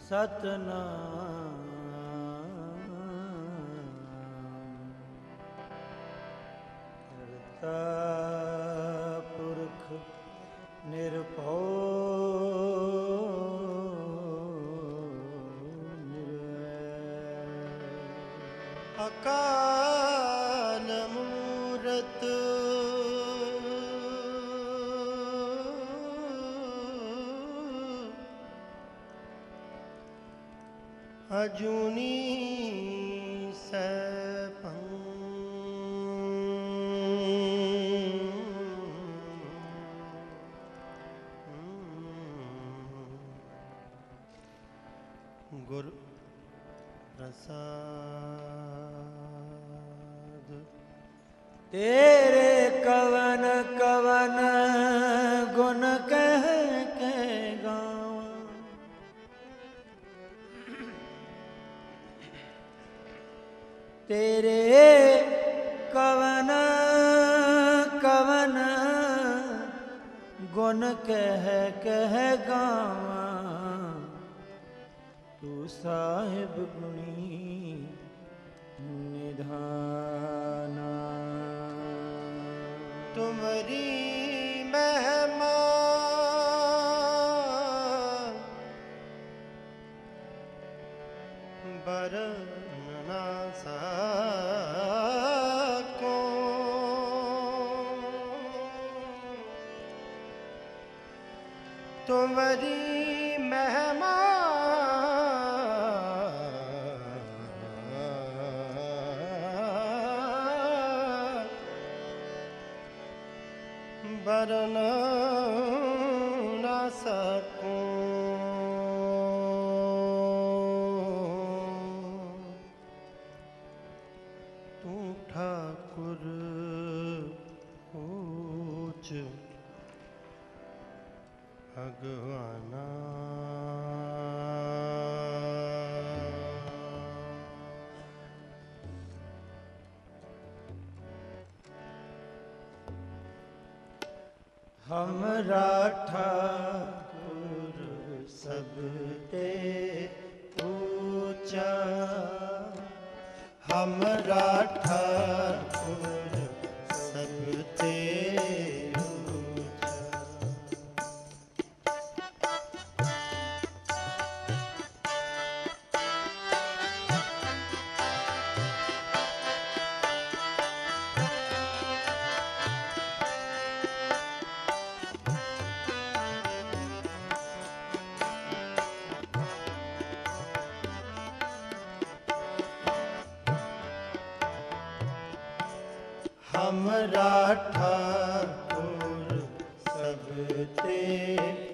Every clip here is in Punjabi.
ਸਤਨਾਮ sa तुम्हारी हमरा ठा RAM ਰਾਠਾ ਤੁਰ ਸਭ ਤੇ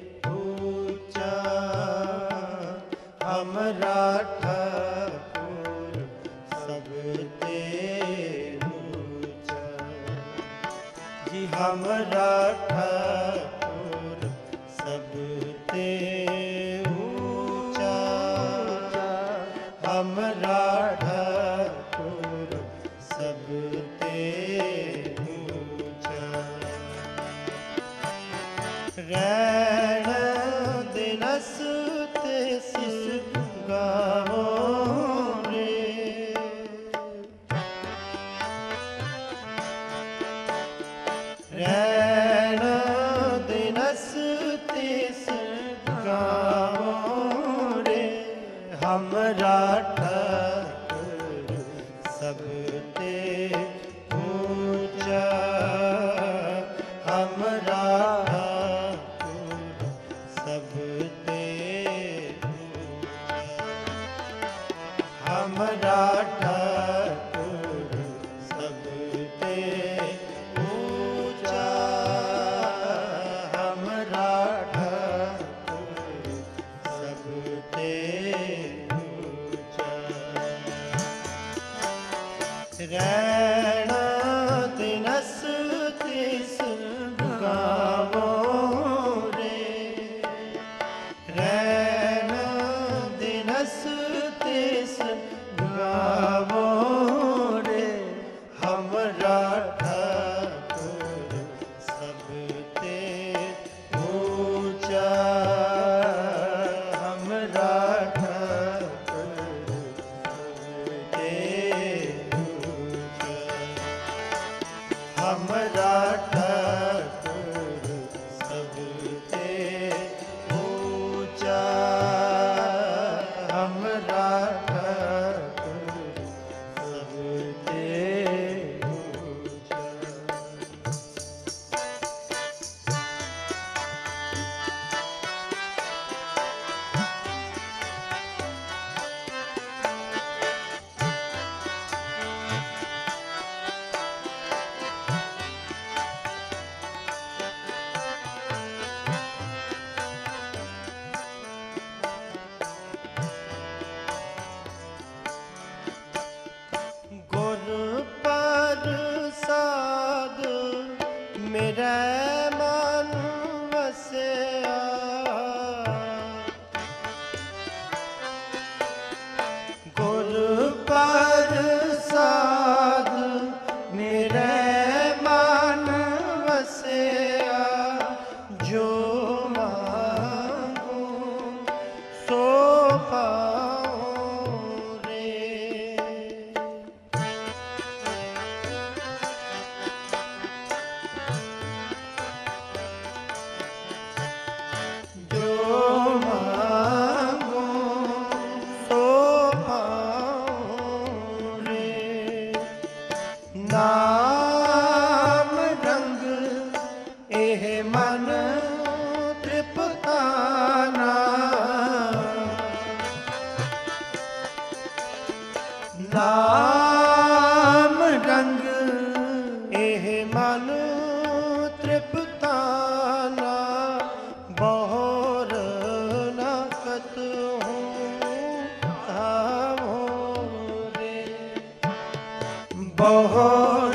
ਬਹੁਰ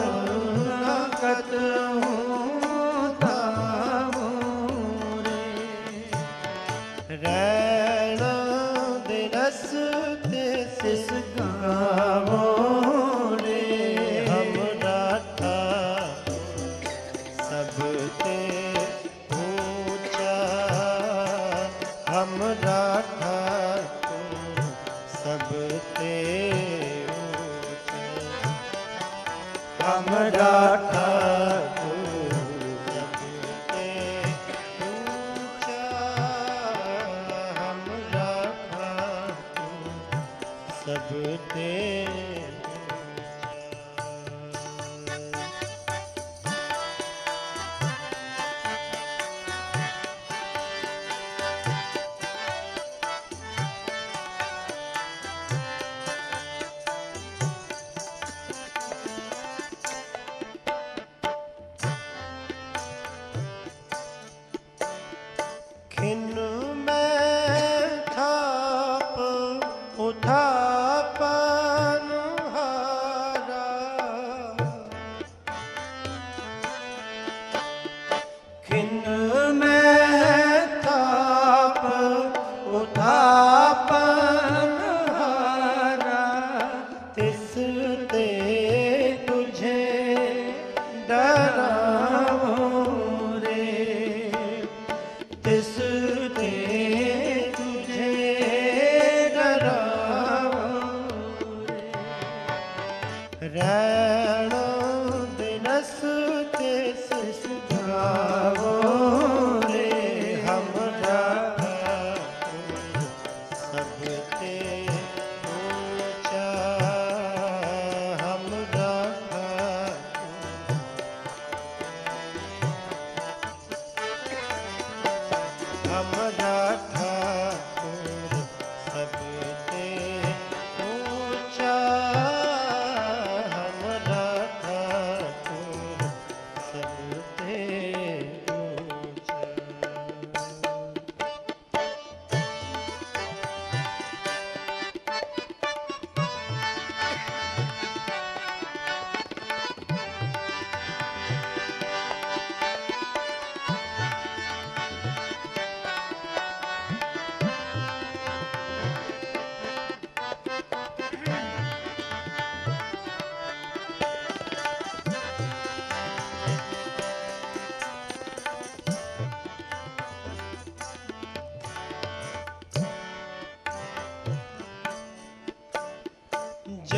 ਨਾ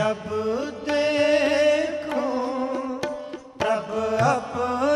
ਪ੍ਰਭ ਦੇਖੋ ਪ੍ਰਭ ਆਪਣਾ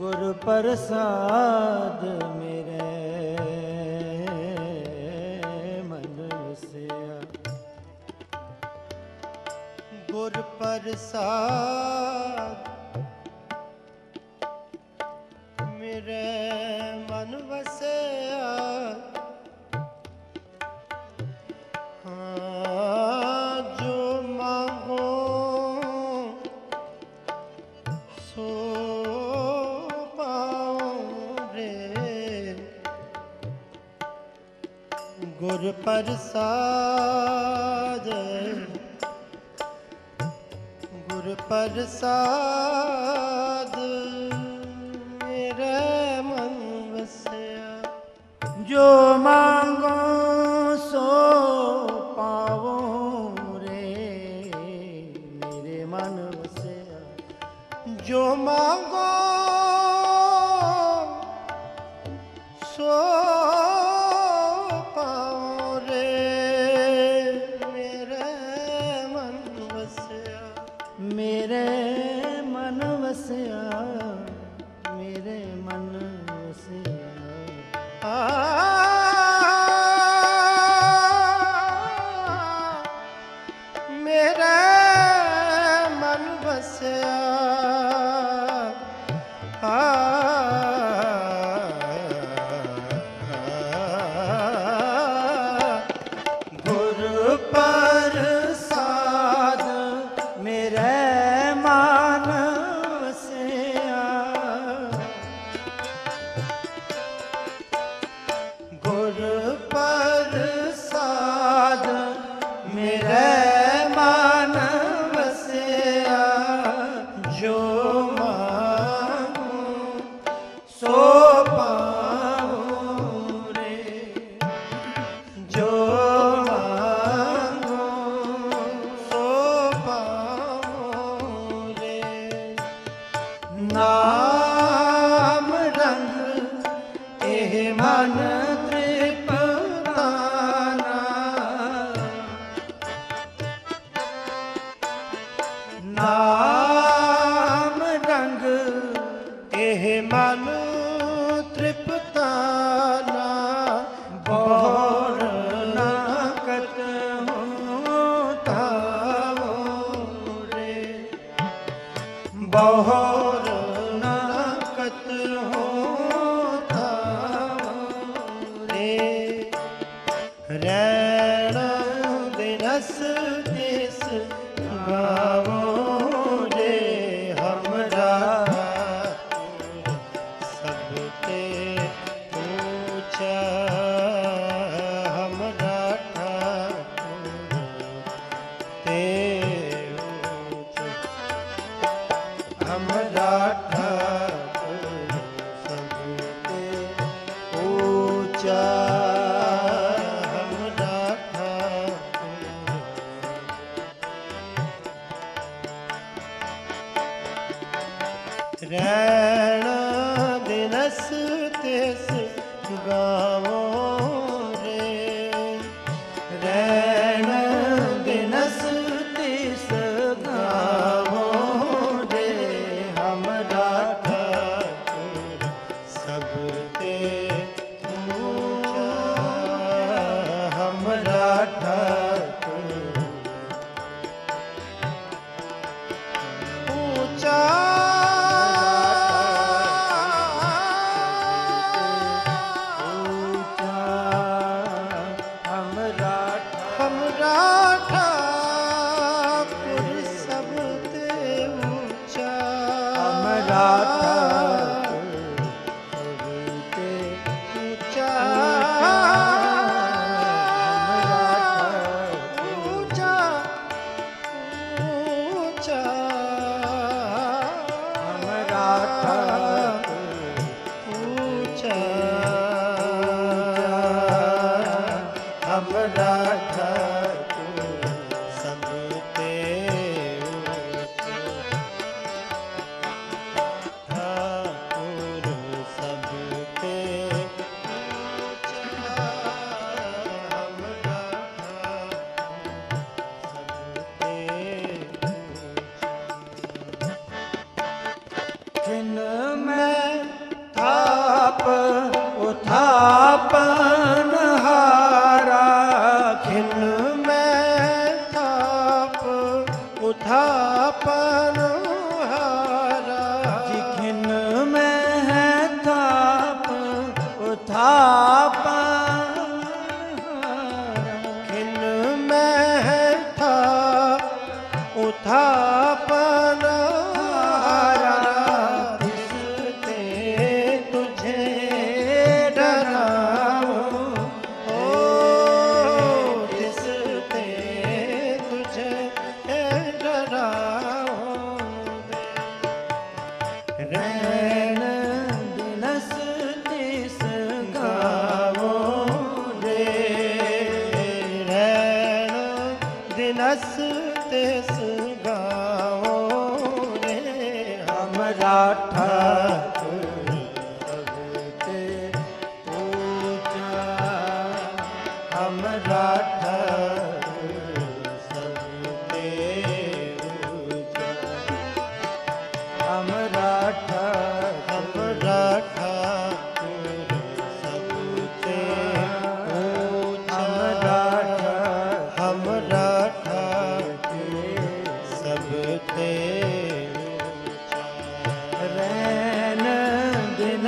ਗੁਰ ਪ੍ਰਸਾਦ ਮੇਰੇ ਮਨ ਵਸਿਆ। ਗੁਰ ਪ੍ਰਸਾਦ ਪ੍ਰਸਾਦ ਗੁਰ ਪ੍ਰਸਾਦ ਮੇਰੇ ਮਨ ਵਸਿਆ। ਜੋ ਮੰਗੋ ਸੋ ਪਾਵੋ ਰੇ, ਮੇਰੇ ਮਨ ਵਸਿਆ। ਜੋ ਮੰਗ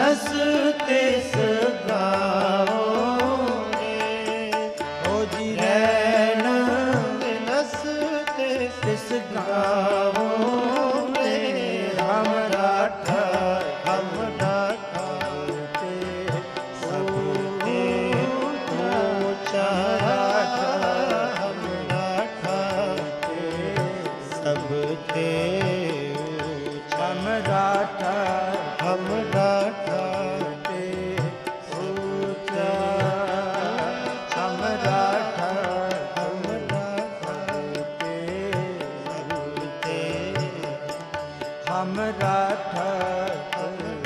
नसते सदा RAM Ratha